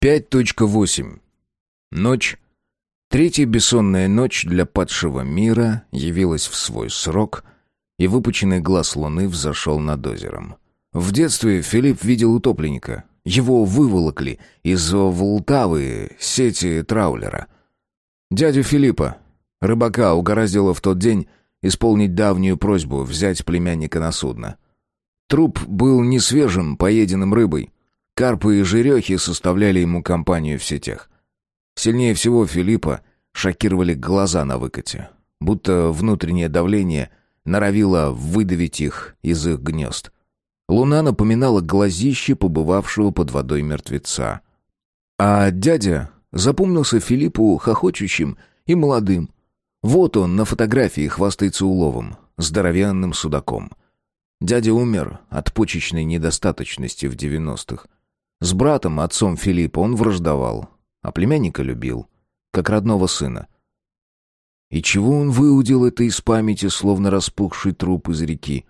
5.8. Ночь. Третья бессонная ночь для падшего мира явилась в свой срок, и выпученный глаз луны взошел над озером. В детстве Филипп видел утопленника. Его выволокли из Волтавы сети траулера. Дядю Филиппа, рыбака, угораздило в тот день исполнить давнюю просьбу взять племянника на судно. Труп был не свежим, поеденным рыбой — Карпы и жерехи составляли ему компанию в сетях. Сильнее всего Филиппа шокировали глаза на выкате, будто внутреннее давление норовило выдавить их из их гнезд. Луна напоминала глазище побывавшего под водой мертвеца. А дядя запомнился Филиппу хохочущим и молодым. Вот он на фотографии хвастается уловом, здоровянным судаком. Дядя умер от почечной недостаточности в девяностых. С братом, отцом Филиппа, он враждовал, а племянника любил, как родного сына. И чего он выудил это из памяти, словно распухший труп из реки?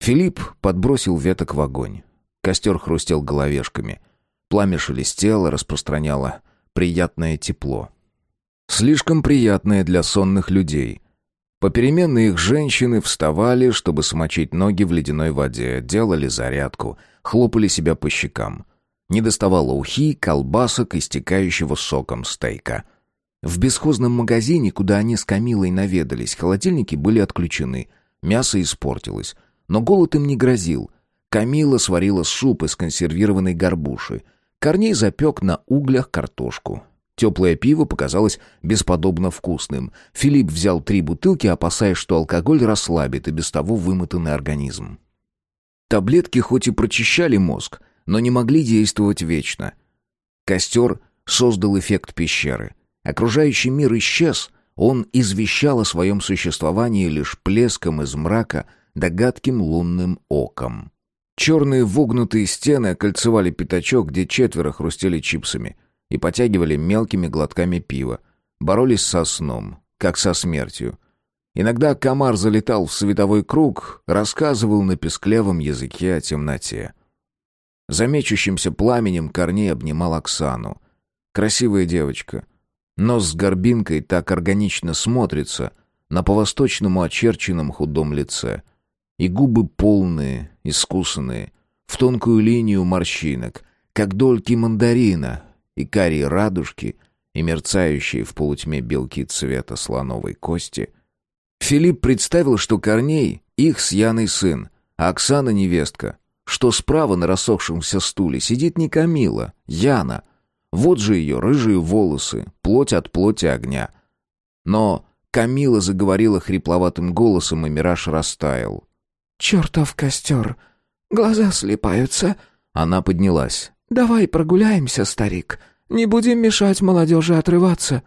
Филипп подбросил веток в огонь. Костер хрустел головешками. Пламя шелестело, распространяло приятное тепло. Слишком приятное для сонных людей — Попеременно их женщины вставали, чтобы смочить ноги в ледяной воде, делали зарядку, хлопали себя по щекам. Не доставало ухи, колбасок, истекающего соком стейка. В бесхозном магазине, куда они с Камилой наведались, холодильники были отключены. Мясо испортилось. Но голод им не грозил. Камила сварила суп из консервированной горбуши. Корней запек на углях картошку. Теплое пиво показалось бесподобно вкусным. Филипп взял три бутылки, опасаясь, что алкоголь расслабит и без того вымотанный организм. Таблетки хоть и прочищали мозг, но не могли действовать вечно. Костер создал эффект пещеры. Окружающий мир исчез, он извещал о своем существовании лишь плеском из мрака да гадким лунным оком. Черные вогнутые стены окольцевали пятачок, где четверо хрустели чипсами — и потягивали мелкими глотками пива. Боролись со сном, как со смертью. Иногда комар залетал в световой круг, рассказывал на песклевом языке о темноте. За мечущимся пламенем Корней обнимал Оксану. Красивая девочка. Нос с горбинкой так органично смотрится на по-восточному очерченном худом лице. И губы полные, искусанные, в тонкую линию морщинок, как дольки мандарина, и карие радужки, и мерцающие в полутьме белки цвета слоновой кости. Филипп представил, что Корней — их с Яной сын, а Оксана — невестка, что справа на рассохшемся стуле сидит не Камила, Яна. Вот же ее рыжие волосы, плоть от плоти огня. Но Камила заговорила хрипловатым голосом, и мираж растаял. «Чертов костер! Глаза слепаются!» Она поднялась. «Давай прогуляемся, старик. Не будем мешать молодежи отрываться».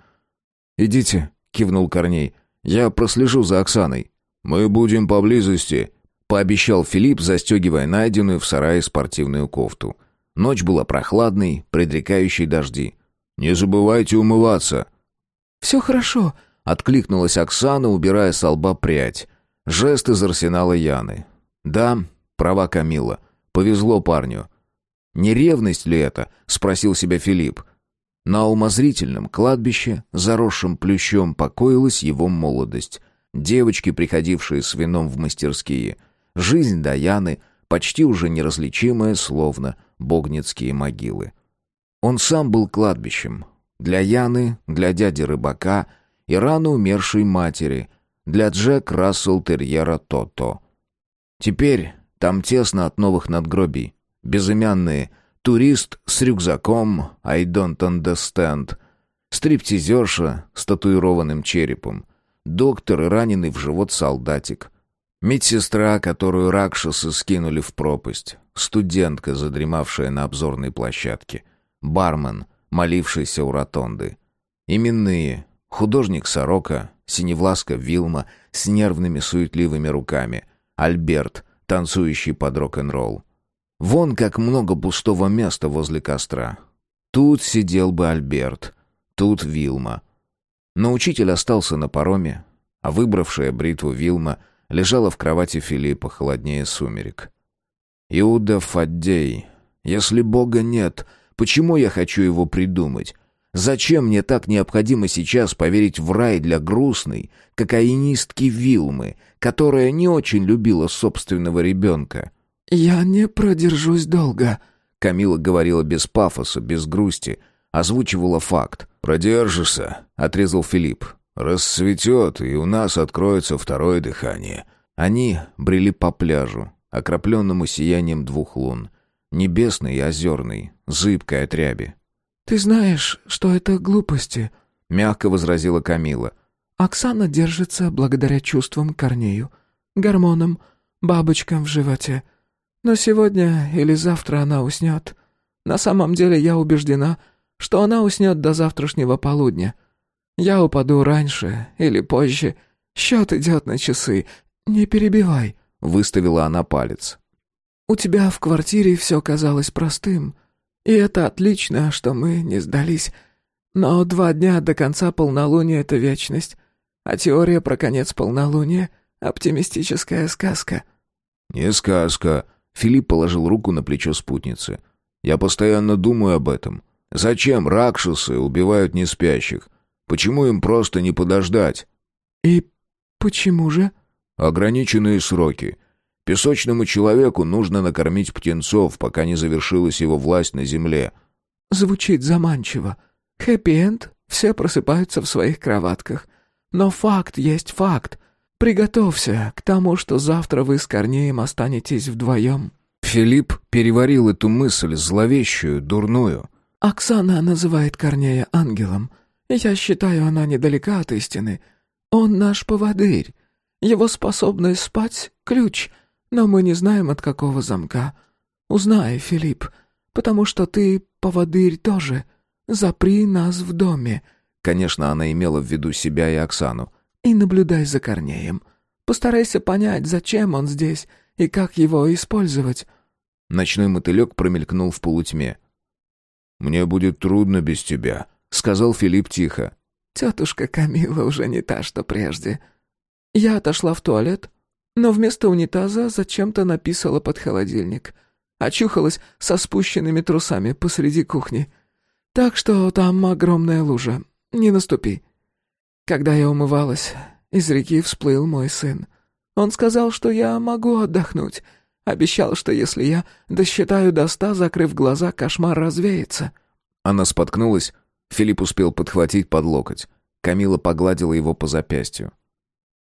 «Идите», — кивнул Корней. «Я прослежу за Оксаной». «Мы будем поблизости», — пообещал Филипп, застегивая найденную в сарае спортивную кофту. Ночь была прохладной, предрекающей дожди. «Не забывайте умываться». «Все хорошо», — откликнулась Оксана, убирая с лба прядь. Жест из арсенала Яны. «Да, права Камила. Повезло парню. Не ревность ли это? спросил себя Филипп. На умозрительном кладбище, заросшем плющом, покоилась его молодость. Девочки, приходившие с вином в мастерские. Жизнь Даяны, почти уже неразличимая, словно богницкие могилы. Он сам был кладбищем. Для Яны, для дяди рыбака и рано умершей матери, для Джек Рассел Терьера Тото. Теперь там тесно от новых надгробий безымянные, турист с рюкзаком «I don't understand», стриптизерша с татуированным черепом, доктор раненый в живот солдатик, медсестра, которую ракшасы скинули в пропасть, студентка, задремавшая на обзорной площадке, бармен, молившийся у ротонды, именные, художник-сорока, синевласка Вилма с нервными суетливыми руками, Альберт, танцующий под рок-н-ролл, Вон как много пустого места возле костра. Тут сидел бы Альберт, тут Вилма. Но учитель остался на пароме, а выбравшая бритву Вилма лежала в кровати Филиппа холоднее сумерек. «Иуда Фаддей, если Бога нет, Почему я хочу его придумать? Зачем мне так необходимо сейчас поверить в рай для грустной, кокаинистки Вилмы, которая не очень любила собственного ребенка? «Я не продержусь долго», — Камила говорила без пафоса, без грусти, озвучивала факт. «Продержишься», — отрезал Филипп. «Расцветет, и у нас откроется второе дыхание». Они брели по пляжу, окропленному сиянием двух лун. Небесный и озерный, зыбкой от ряби. «Ты знаешь, что это глупости», — мягко возразила Камила. «Оксана держится благодаря чувствам Корнею, гормонам, бабочкам в животе. Но сегодня или завтра она уснет. На самом деле я убеждена, что она уснет до завтрашнего полудня. Я упаду раньше или позже. Счет идет на часы. Не перебивай», — выставила она палец. «У тебя в квартире все казалось простым. И это отлично, что мы не сдались. Но два дня до конца полнолуния — это вечность. А теория про конец полнолуния — оптимистическая сказка». «Не сказка», Филипп положил руку на плечо спутницы. «Я постоянно думаю об этом. Зачем ракшасы убивают неспящих? Почему им просто не подождать?» «И почему же?» «Ограниченные сроки. Песочному человеку нужно накормить птенцов, пока не завершилась его власть на земле». «Звучит заманчиво. Хэппи-энд, все просыпаются в своих кроватках. Но факт есть факт. Приготовься к тому, что завтра вы с Корнеем останетесь вдвоем». Филипп переварил эту мысль, зловещую, дурную. «Оксана называет Корнея ангелом. Я считаю, она недалека от истины. Он наш поводырь. Его способность спать — ключ, но мы не знаем, от какого замка. Узнай, Филипп, потому что ты поводырь тоже. Запри нас в доме». Конечно, она имела в виду себя и Оксану и наблюдай за Корнеем. Постарайся понять, зачем он здесь и как его использовать». Ночной мотылек промелькнул в полутьме. «Мне будет трудно без тебя», — сказал Филипп тихо. «Тетушка Камила уже не та, что прежде. Я отошла в туалет, но вместо унитаза зачем-то написала под холодильник. Очухалась со спущенными трусами посреди кухни. Так что там огромная лужа. Не наступи. Когда я умывалась, из реки всплыл мой сын. Он сказал, что я могу отдохнуть. Обещал, что если я досчитаю до ста, закрыв глаза, кошмар развеется. Она споткнулась. Филипп успел подхватить под локоть. Камила погладила его по запястью.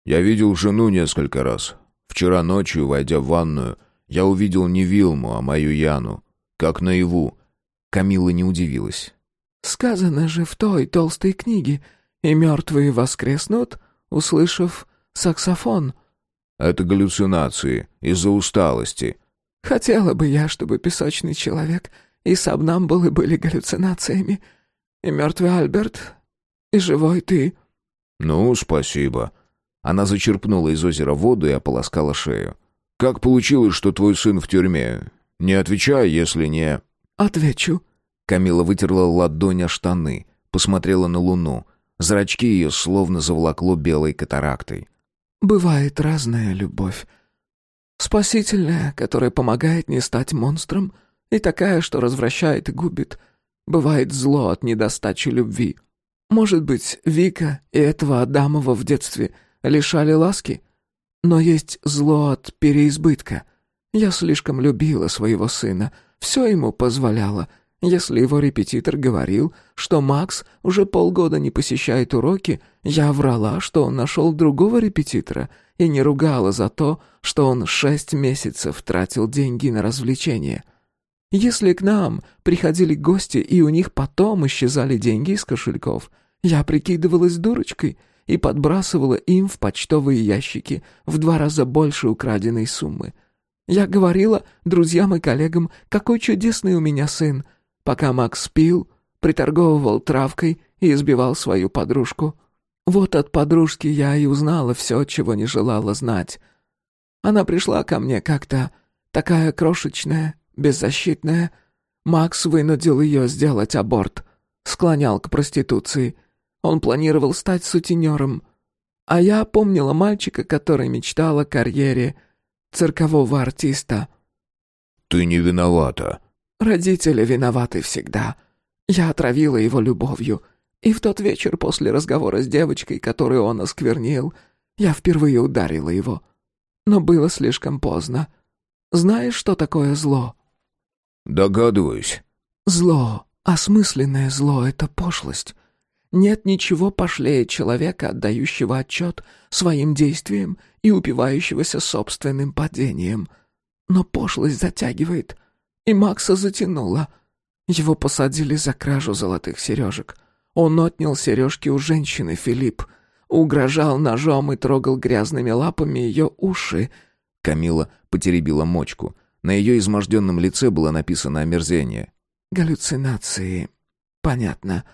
«Я видел жену несколько раз. Вчера ночью, войдя в ванную, я увидел не Вилму, а мою Яну. Как наяву». Камила не удивилась. «Сказано же в той толстой книге, и мертвые воскреснут, услышав саксофон». «Это галлюцинации, из-за усталости». «Хотела бы я, чтобы песочный человек и сабнамбулы были галлюцинациями, и мертвый Альберт, и живой ты». «Ну, спасибо». Она зачерпнула из озера воду и ополоскала шею. «Как получилось, что твой сын в тюрьме? Не отвечай, если не...» «Отвечу». Камила вытерла ладонь о штаны, посмотрела на луну. Зрачки ее словно заволокло белой катарактой. «Бывает разная любовь. Спасительная, которая помогает не стать монстром, и такая, что развращает и губит. Бывает зло от недостачи любви. Может быть, Вика и этого Адамова в детстве лишали ласки? Но есть зло от переизбытка. Я слишком любила своего сына, все ему позволяла — если его репетитор говорил, что Макс уже полгода не посещает уроки, я врала, что он нашел другого репетитора и не ругала за то, что он шесть месяцев тратил деньги на развлечения. Если к нам приходили гости и у них потом исчезали деньги из кошельков, я прикидывалась дурочкой и подбрасывала им в почтовые ящики в два раза больше украденной суммы. Я говорила друзьям и коллегам, какой чудесный у меня сын — пока Макс пил, приторговывал травкой и избивал свою подружку. Вот от подружки я и узнала все, чего не желала знать. Она пришла ко мне как-то, такая крошечная, беззащитная. Макс вынудил ее сделать аборт, склонял к проституции. Он планировал стать сутенером. А я помнила мальчика, который мечтал о карьере циркового артиста. «Ты не виновата», Родители виноваты всегда. Я отравила его любовью. И в тот вечер после разговора с девочкой, которую он осквернил, я впервые ударила его. Но было слишком поздно. Знаешь, что такое зло?» «Догадываюсь». «Зло, осмысленное зло — это пошлость. Нет ничего пошлее человека, отдающего отчет своим действиям и упивающегося собственным падением. Но пошлость затягивает, и Макса затянуло. Его посадили за кражу золотых сережек. Он отнял сережки у женщины, Филипп. Угрожал ножом и трогал грязными лапами ее уши. Камила потеребила мочку. На ее изможденном лице было написано омерзение. «Галлюцинации. Понятно.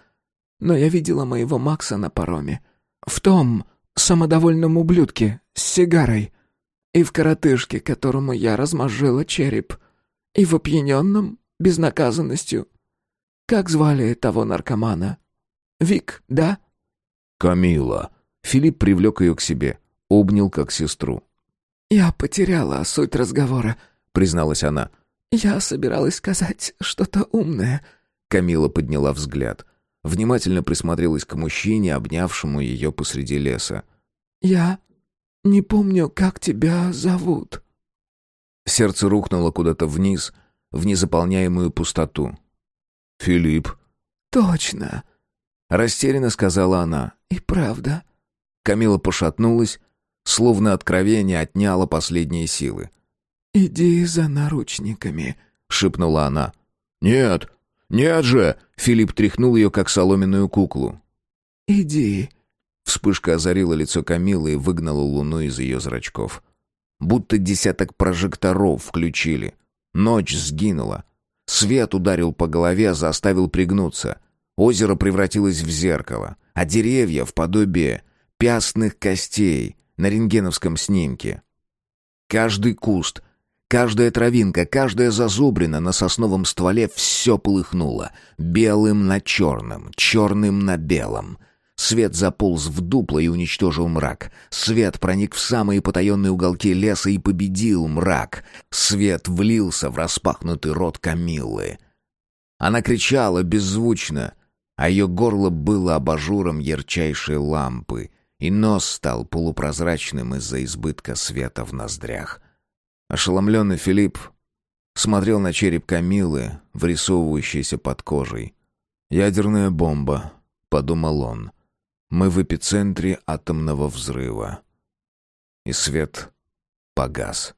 Но я видела моего Макса на пароме. В том самодовольном ублюдке с сигарой. И в коротышке, которому я размозжила череп. И в опьяненном безнаказанностью. Как звали того наркомана? Вик, да?» «Камила». Филипп привлек ее к себе, обнял как сестру. «Я потеряла суть разговора», — призналась она. «Я собиралась сказать что-то умное». Камила подняла взгляд. Внимательно присмотрелась к мужчине, обнявшему ее посреди леса. «Я не помню, как тебя зовут». Сердце рухнуло куда-то вниз, в незаполняемую пустоту. «Филипп». «Точно», Растерянно сказала она. «И правда». Камила пошатнулась, словно откровение отняло последние силы. «Иди за наручниками», — шепнула она. «Нет, нет же!» — Филипп тряхнул ее, как соломенную куклу. «Иди». Вспышка озарила лицо Камилы и выгнала луну из ее зрачков. Будто десяток прожекторов включили. Ночь сгинула. Свет ударил по голове, заставил пригнуться. Озеро превратилось в зеркало, а деревья в подобие пястных костей на рентгеновском снимке. Каждый куст, каждая травинка, каждая зазубрина на сосновом стволе все полыхнуло. Белым на черном, черным на белом. Свет заполз в дупло и уничтожил мрак. Свет проник в самые потаенные уголки леса и победил мрак. Свет влился в распахнутый рот Камиллы. Она кричала беззвучно, а ее горло было абажуром ярчайшей лампы, и нос стал полупрозрачным из-за избытка света в ноздрях. Ошеломленный Филипп смотрел на череп Камилы, вырисовывающийся под кожей. «Ядерная бомба», — подумал он. «Мы в эпицентре атомного взрыва». И свет погас.